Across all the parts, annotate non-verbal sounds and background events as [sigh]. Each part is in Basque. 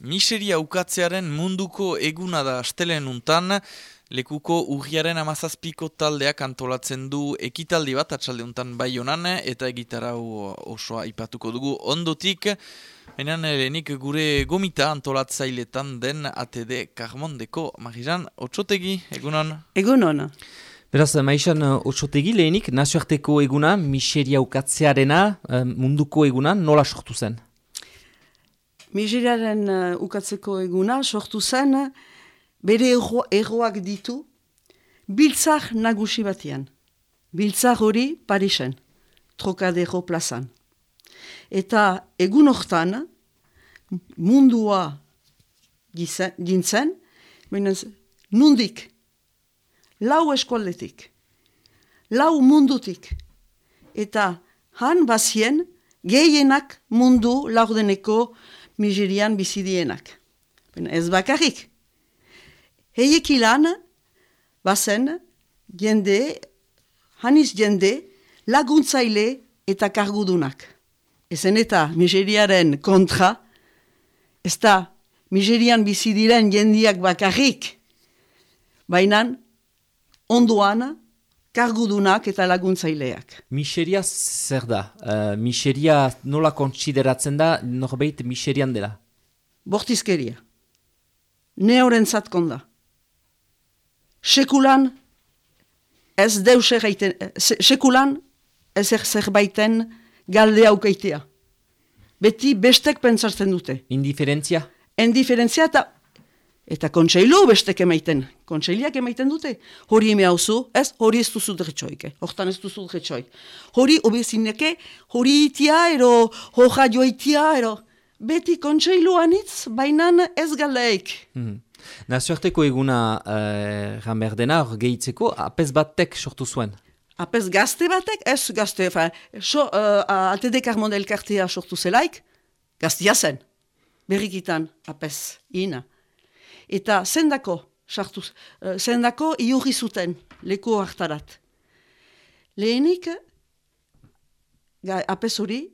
Miseria ukatzearen munduko eguna da astelen untan, lekuko urriaren amazazpiko taldeak antolatzen du ekitaldi bat atxalde untan bai honan, eta egitarau osoa ipatuko dugu ondotik. Henan lehenik gure gomita antolatzailetan den ATD Karmondeko Marijan Otsotegi, egunon? Egunon. Beraz, maizan Otsotegi lehenik nazioarteko eguna, miseria ukatzearena eh, munduko eguna, nola sortu zen? Miseriaren uh, ukatzeko eguna sortu zen bere erroak ditu biltzak nagusi batean. Biltzak hori Parisen, trokadero plazan. Eta egun hortan mundua gintzen, nundik, lau eskualdetik, lau mundutik. Eta han bazien gehienak mundu laurdeneko Nigerian bizidienak. Ez bakarrik. Heiek ilan, bazen, jende, haniz jende, laguntzaile eta kargudunak. Ezen eta Nigeriaren kontra, ez da Nigerian bizidiren jendiak bakarrik, baina onduan, kargudunak eta laguntzaileak. Miseria zer da? Uh, miseria nola kontsideratzen da norbeit miserian dela? Bortizkeria. Ne horren zatkonda. Sekulan ez deus erraiten, sekulan ez er zerbaiten galde aukaitea. Beti bestek pentsatzen dute. Indiferentzia? Indiferentzia eta Eta kontseilu bestek emaiten, kontseiliak emaiten dute. Hori eme hauzu, ez, hori ez duzu dretxoik, eh? hortan ez duzu dretxoik. Hori obezineke, hori itia, ero, hoja joitia, ero, beti kontseilu anitz, bainan ez galdeik. Mm. Nazioarteko eguna uh, dena, hor gehitzeko, apez batek sortu zuen? Apez gazte batek, ez gazte, fa, so, uh, altede karmondel kartea sortu zelaik, gaztia zen, berrikitan, apez, ina eta zendako, sartuz, uh, zendako iurri zuten leku hartarat. Lehenik, apes hori,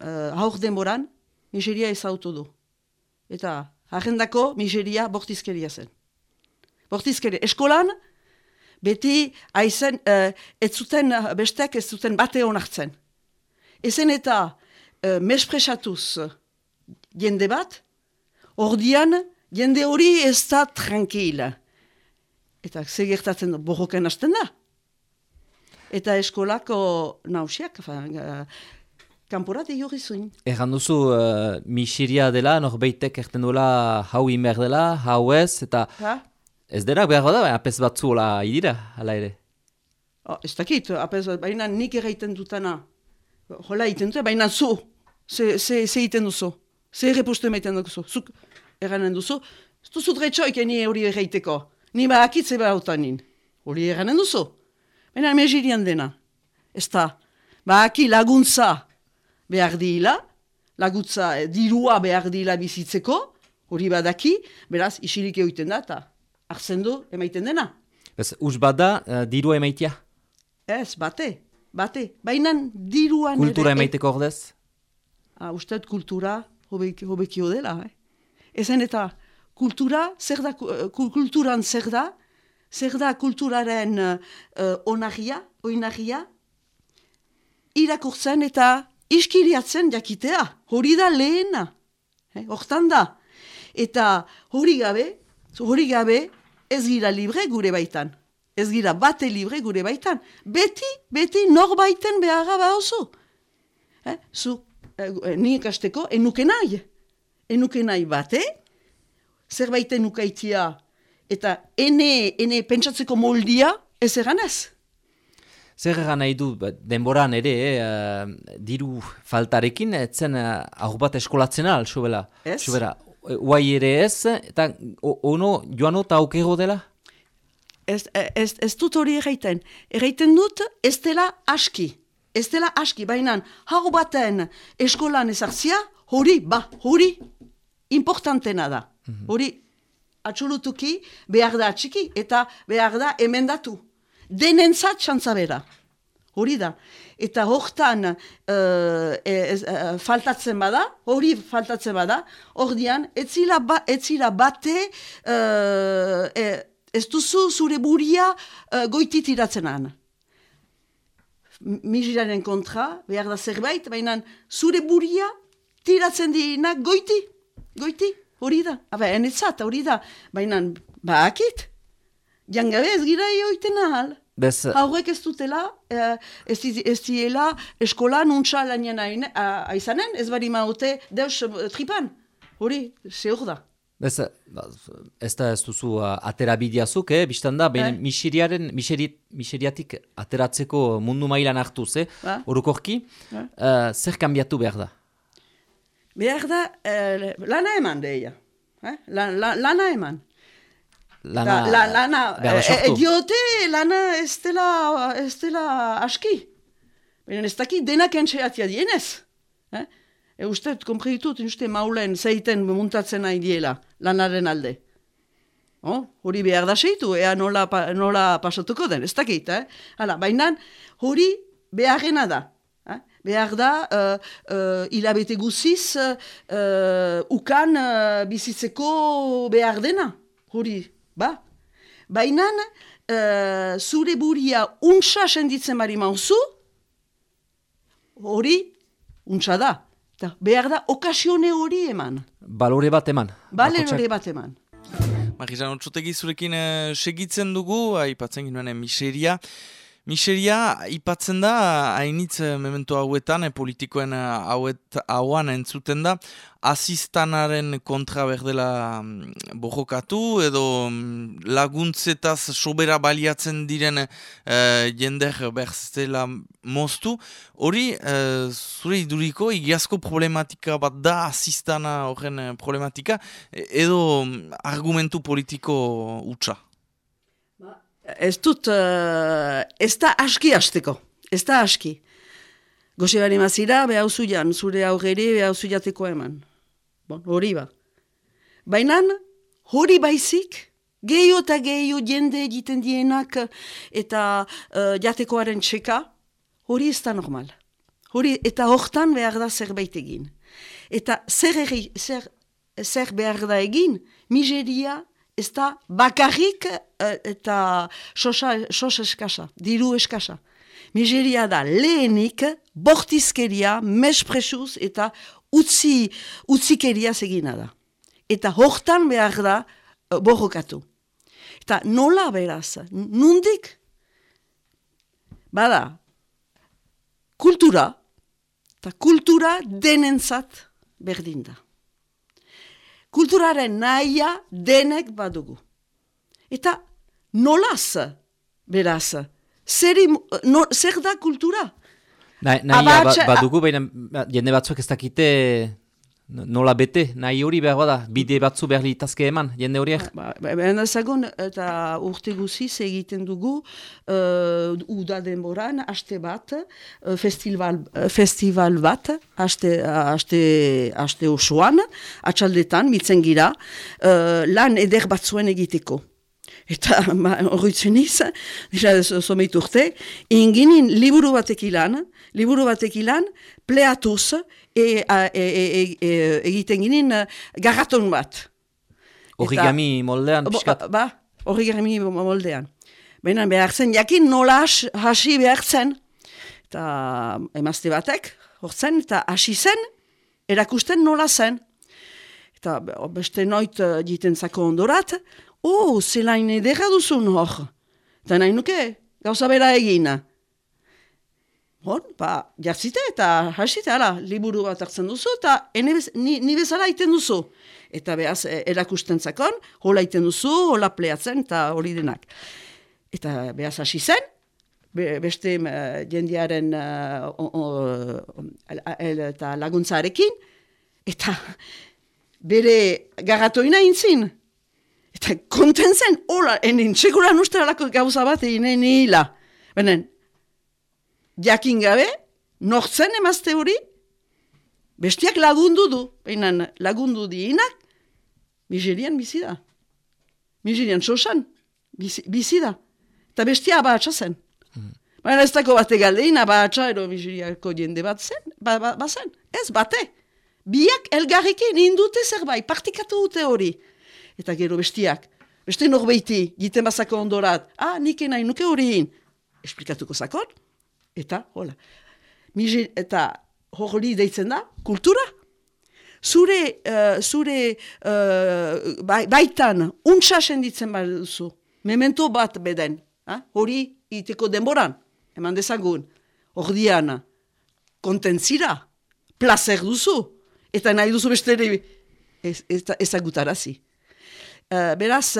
uh, haur denboran, Nigeria ezautu du. Eta agendako Nigeria bortizkeria zen. Bortizkeria. Eskolan, beti aizen, uh, ez zuten bestek ez zuten bate honartzen. Ezen eta uh, mespresatuz jende bat, ordian, jende hori ez da tranquila. Eta ze gertatzen da, borroken hasten da. Eta eskolako nausiak, kanporat egin hori zuen. Egan duzu, uh, misiria dela, norbeitek erten duela hau imer dela, hau ez, eta ha? ez dira behar da, apes batzu hola idira, hala ere. Oh, ez dakit, apes bat, baina nik erraiten dutana. Hola iten dut, baina zu, ze, ze, ze iten duzu, ze repostu emaiten duzu. Zuk, eranen duzu, ez duzu dretxoik eni hori erreiteko. Ni ba akitze ba autanin. Hori eranen duzu. Baina mezirian dena. Ez da, ba aki laguntza behar dila, laguntza eh, dirua behar dila bizitzeko, hori badaki, beraz, isilik egiten da, eta arzen du emaiten dena. Ez, us bada, uh, dirua emaitia? Ez, bate, bate. Baina diruan... Kultura emaiteko ordez? Ah, Usted kultura hobekio dela, eh? Ezen eta kultura, zer da, kulturan zer da, zer da kulturaren uh, onagia, oinagia, irakurtzen eta iskiriatzen jakitea, hori da lehena, eh, hortan da. Eta hori gabe, hori gabe ez gira libre gure baitan. Ez gira bate libre gure baitan. Beti, beti nor baiten beharra ba oso. Eh, zu, eh, ni ikasteko, enuke nahi enuke nahi bate, zerbaiten nukaitia, eta ene, ene pentsatzeko moldia, ez eganez. Zer egan nahi du, ba, denboran ere, eh, diru faltarekin, etzen uh, aur bat eskolatzen al, sobela. Ez? Sobera, uai ere ez, eta ono joano eta aukego dela? Ez, ez, ez dut hori erraiten. Erraiten dut, ez dela aski. Ez dela aski, baina hau baten eskolan ezartzia, hori, ba, hori, importantena da. Mhm. Hori, atxolutuki behar da atxiki eta behar da emendatu. Denentzat txantza bera. hori da. Eta hortan uh, faltatzen bada, hori faltatzen bada, hor dian, etzila, ba, etzila bate, uh, ez duzu zure buria uh, goitit iratzen an. Mijiraren kontra, behar da zerbait, baina zure buria tiratzen dina goiti, goiti, hori da. Aba, enetzat, hori da, baina, bakit, jangabe ez gira ioiten ahal. Bez... Haurek ez dutela, eh, ez, ez diela eskola nuntza lanien aizanen, ez bari maute deus eh, tripan. Hori, zehur da. Bez, ba, ez da ez duzu uh, atera bideazuk, eh? biztan da, behin eh? miseriatik ateratzeko mundu mailan hartuz, eh? Ba? Horukorki, eh? uh, zer kanbiatu behar da? Behar da, uh, lana eman deia. Eh? La, la, lana eman lana... La, lana, e, diote lana ez dela, ez dela aski. Baina ez daki denak entxeatia dienez. Eh? E uste, kompreditut, uste maulen zeiten muntatzen nahi diela lanaren alde. Oh, hori behar da seitu, ea nola, nola pasatuko den, ez dakit, eh? Hala, baina hori beharrena da. Eh? Behar da, uh, uh, hilabete guziz, uh, ukan uh, bizitzeko behar dena. Hori, Ba, baina uh, zure buria untsa senditzen bari mauzu, hori untsa da. Ta, behar da okasione hori eman. Balore bat eman. Balore bat eman. Marizan, otzotegi zurekin uh, segitzen dugu, aipatzen ginoen miseria. Miseria, ipatzen da, hainitz eh, memento hauetan, e, politikoen eh, hauet, hauan entzuten da, asistanaren kontra berdela mm, borrokatu, edo mm, laguntzetaz sobera baliatzen diren e, jender berzela moztu. Hori, e, zure iduriko, igiazko problematika bat da, asistana horren problematika, edo mm, argumentu politiko utxa? Ez dut, uh, ez da aski hasteko, ez da aski. Goxe bari mazira, behar jan, zure aurreri behar jateko eman. Bon, hori ba. Baina, hori baizik, gehiago eta gehiago jende egiten dienak eta uh, jatekoaren txeka, hori ez da normal. Hori, eta hortan behar da zerbait egin. Eta zer, eri, zer, zer behar da egin, miseria, ez da bakarrik uh, eta sos eskasa, diru eskasa. Miseria da lehenik, bortizkeria, mespresuz eta utzi, utzikeria segina da. Eta hortan behar da uh, borrokatu. Eta nola beraz, nundik? Bada, kultura, eta kultura denentzat berdin da kulturaren naia denek badugu. Eta nolaz, beraz, zer, no, zer da kultura? Naia ba, badugu, baina jende batzuk ez dakite nola bete, nahi hori behar bada, bide batzu behar litazke eman, jende horiek? Ba, ba, ba, zagon, eta urte guziz egiten dugu, uh, uda denboran, haste bat, uh, festival, uh, festival bat, haste, osoan, atxaldetan, mitzen gira, uh, lan eder batzuen egiteko. Eta horretzen [laughs] ba, iz, nisa someit urte, inginin liburu batek ilan, liburu batek ilan, pleatuz, e, e, e, e, egiten ginen uh, garraton bat. Origami moldean, piskat? Ba, origami moldean. Baina behar zen, jakin nola hasi behar zen. Eta emazte batek, hortzen, eta hasi zen, erakusten nola zen. Eta beste noit uh, diten zako ondorat, oh, zelain edera duzun hor. Eta nahi nuke, gauza bera egina. Hor, ba, jartzite eta hasite, ala, liburu bat hartzen duzu, eta bez, ni, ni bezala iten duzu. Eta behaz, e, erakusten zakon, hola iten duzu, hola pleatzen, eta hori denak. Eta behaz hasi zen, beste uh, jendiaren uh, eta laguntzarekin, eta bere garatoina intzin. Eta konten zen, hola, enin, txekuran uste gauza bat egin hila. Benen, jakin gabe, nortzen emazte hori, bestiak lagundu du, baina lagundu dienak, miserian bizi da. Miserian sosan, bizi, da. Eta bestia abatsa zen. Mm. Baina ez dako bate galdeina, ba atxa ero miseriako jende bat zen, ba, ba, ba zen, ez bate. Biak elgarrekin indute zerbait, partikatu dute hori. Eta gero bestiak, beste norbeiti, giten bazako ondorat, ah, nike nahi nuke hori hin. Esplikatuko zakon, eta hola. Miser, eta hori deitzen da, kultura. Zure, uh, zure uh, baitan, untsa senditzen bat duzu, memento bat beden, hori iteko denboran eman dezagun, ordian, kontentzira, placer duzu, eta nahi duzu beste ere ezagutarazi. Uh, beraz,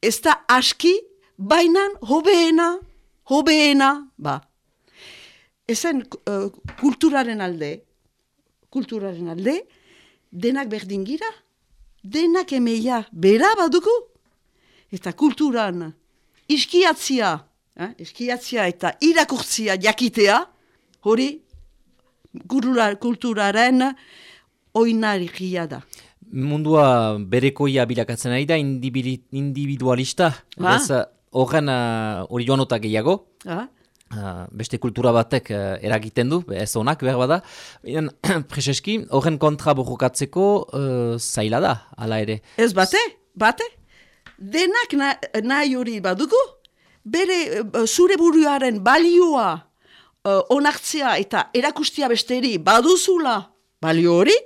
ez da aski, bainan hobeena, hobeena, ba. Ezen uh, kulturaren alde, kulturaren alde, denak berdin gira, denak emeia bera badugu, eta kulturan iskiatzia, eh, eskiatzia eta irakurtzia jakitea, hori kulturaren oinari da. Mundua berekoia bilakatzen ari da, individualista, ah. horren hori joan gehiago. Ah. Beste kultura batek uh, eragiten du, ez honak behar bada. [clears throat] Prezeski, horren kontra borrokatzeko uh, zaila da, ala ere. Ez bate, bate. Denak nahi hori badugu, bere uh, zure buruaren balioa uh, onartzea eta erakustia besteri baduzula balio hori,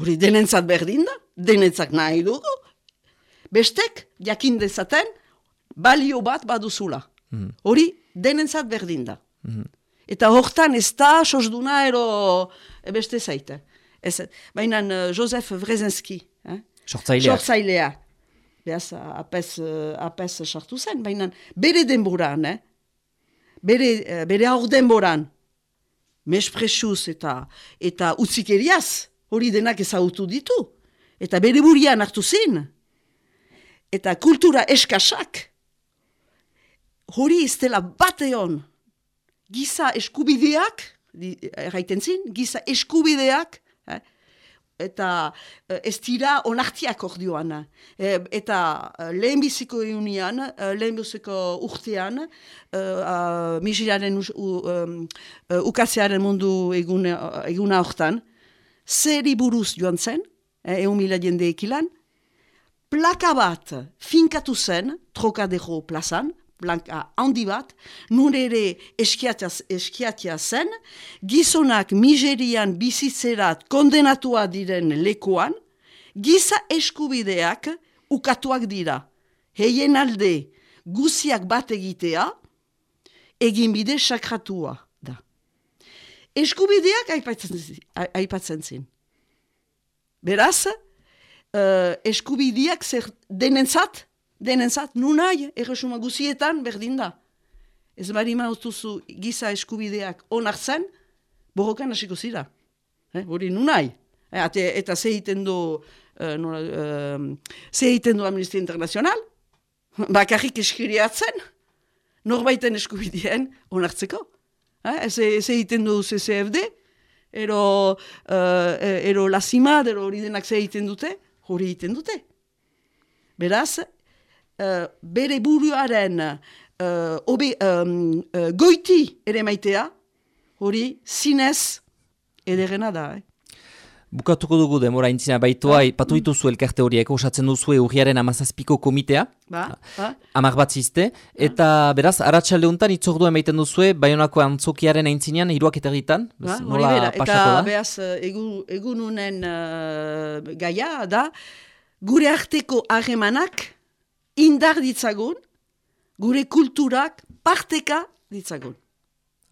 hori denentzat berdin da, denentzak nahi dugu, bestek jakin dezaten balio bat baduzula. Mhm. Hori denentzat berdin da. Mhm. Eta hortan ez da sosduna ero beste zaite. Ez, baina Josef Vrezenski, eh? sortzailea behaz, apez, apez sartu zen, baina bere denboran, eh? bere, eh, bere aur denboran, mespresuz eta, eta utzikeriaz, hori denak ezagutu ditu, eta bere burian hartu zen, eta kultura eskasak, hori ez dela bateon, giza eskubideak, erraiten zin, giza eskubideak, eh? eta uh, ez dira onartiak ordioan. E, eta uh, lehenbiziko eunian, uh, lehenbiziko urtean, uh, uh, ukazearen mundu eguna, eguna hortan, zeri buruz joan zen, eh, egun mila jende ekilan, plaka bat finkatu zen, trokadero plazan, blanka handi bat, nun ere eskiatia zen, gizonak miserian bizitzerat kondenatua diren lekuan, giza eskubideak ukatuak dira. Heien alde guziak bat egitea, egin bide sakratua da. Eskubideak aipatzen zin. Beraz, uh, eskubideak zer denentzat, denentzat, nunai, erresuma guzietan, berdin da. Ez bari mautuzu giza eskubideak onartzen, borrokan hasiko zira. Eh, hori nunai. Eh, eta ze egiten du, uh, nora, uh, ze egiten du Amnistia Internazional, bakarrik eskiriatzen, norbaiten eskubideen onartzeko. Eh, ze egiten du CCFD, ero, uh, ero lasima, ero hori denak ze egiten dute, hori egiten dute. Beraz, uh, bere buruaren uh, obe, um, uh, goiti ere maitea, hori zinez ederena da. Eh? Bukatuko dugu demora intzina baitua, ba. patu dituzu elkarte horiek, osatzen duzu urriaren amazazpiko komitea, ba, ba. amar bat zizte, eta beraz, aratsalde honetan itzordua emaiten duzu, baionako antzokiaren aintzinean, iruak eta egitan, ba, nola pasako da? Eta behaz, egun, egununen uh, gaia da, gure arteko harremanak, indar ditzagun, gure kulturak parteka ditzagun.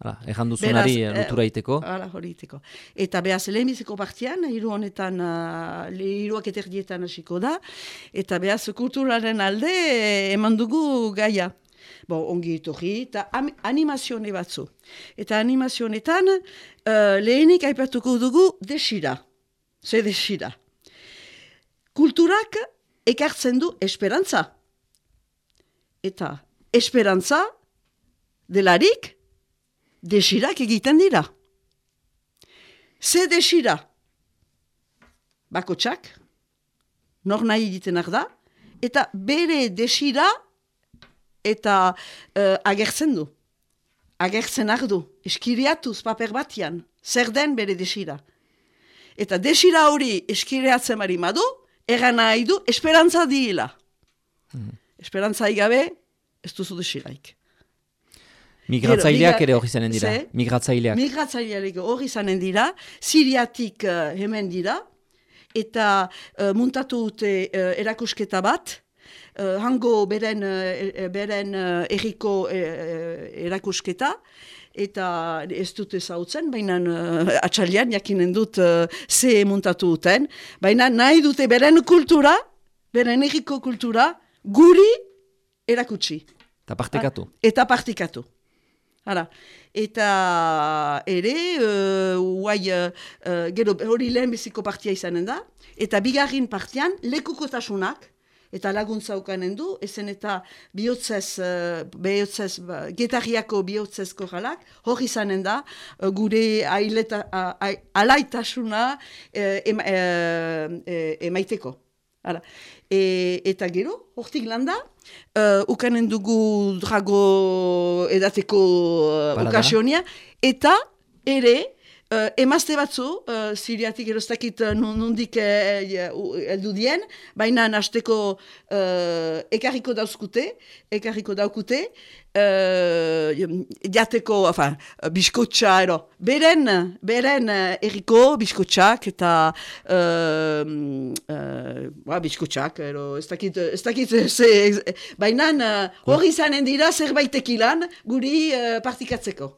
Hala, ejan duzunari eh, lotura iteko. Hala, hori iteko. Eta behaz, lehenbiziko partian, hiru honetan, uh, hiruak eterdietan hasiko da, eta behaz, kulturaren alde eh, eman dugu gaia. Bo, ongi itorri, eta animazione batzu. Eta animazionetan, uh, lehenik aipatuko dugu desira. Ze desira. Kulturak ekartzen du esperantza eta esperantza delarik desirak egiten dira. Ze desira? Bako txak, nor nahi egiten da, eta bere desira eta uh, agertzen du. agertzen ardu, eskiriatuz paper batian, zer den bere desira. Eta desira hori eskiriatzen bari madu, egan nahi du, esperantza diila. Hmm. Esperantza igabe, ez duzu desiraik. Migratzaileak ere hori zanen dira. Migratzaileak. Migratzaileak hori zanen dira. Siriatik uh, hemen dira. Eta uh, muntatu dute uh, erakusketa bat. Uh, hango beren, uh, beren uh, erriko uh, erakusketa. Eta ez dute zautzen, baina uh, atxalian jakinen dut uh, ze muntatu duten. Baina nahi dute beren kultura, beren erriko kultura, guri erakutsi. Eta partikatu. Eta partikatu. Hala. Eta ere, uh, uh, gero hori lehen beziko partia izanen da, eta bigarrin partian lekukotasunak, eta laguntza ukanen du, ezen eta bihotzez, uh, bihotzez, ba, getarriako bihotzez korralak, hori izanen da, uh, gure aileta, uh, alaitasuna uh, emaiteko. Hala. E, eta gero, hortik landa, uh, ukanen dugu drago edateko uh, okasionia, eta ere, uh, emazte batzu, uh, siriatik erostakit uh, nundik heldu uh, dien, baina nasteko uh, ekarriko dauzkute, ekarriko daukute, uh, jateko, enfin, biskotxa, ero, beren, beren uh, erriko biskotxak eta uh, uh, ba, biskotxak, ero, ez dakit, ez dakit, ze, baina hori uh, zanen dira zerbait ekilan guri uh, partikatzeko.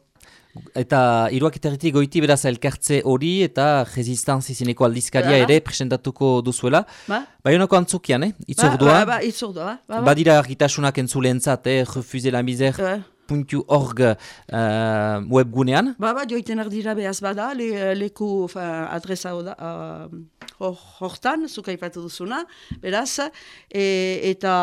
Eta iruak eterritik goiti beraz elkartze hori eta resistanz izineko aldizkaria ere presentatuko duzuela. Ba? Baionako antzukian, eh? Itzordua. Ba, ba, ba itzordua. Ba, ba. Badira argitasunak entzulentzat, eh? Refuze la miser. Ba. .org uh, webgunean. Ba, ba, joiten ardira behaz bada, le, leku adresa hoda, uh, hortan, zuka ipatu duzuna, beraz, e, eta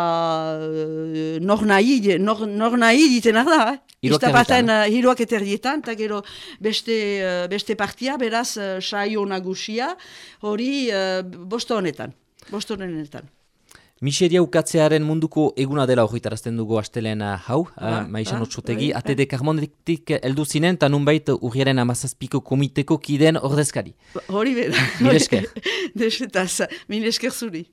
uh, nor nahi, nor, nor nahi diten arda, eh? Iztapaten uh, hiruak eterdietan, eta gero beste, uh, beste partia, beraz, uh, saio nagusia, hori uh, bosto honetan, bosto honetan. Miseria ukatzearen munduko eguna dela horretarazten dugu astelen hau, uh, maizan otsotegi, ba, atede karmonetik eldu zinen, eta nunbait urriaren amazazpiko komiteko kiden ordezkari. Hori bera. Milesker. [laughs] Desetaz, milesker zuri.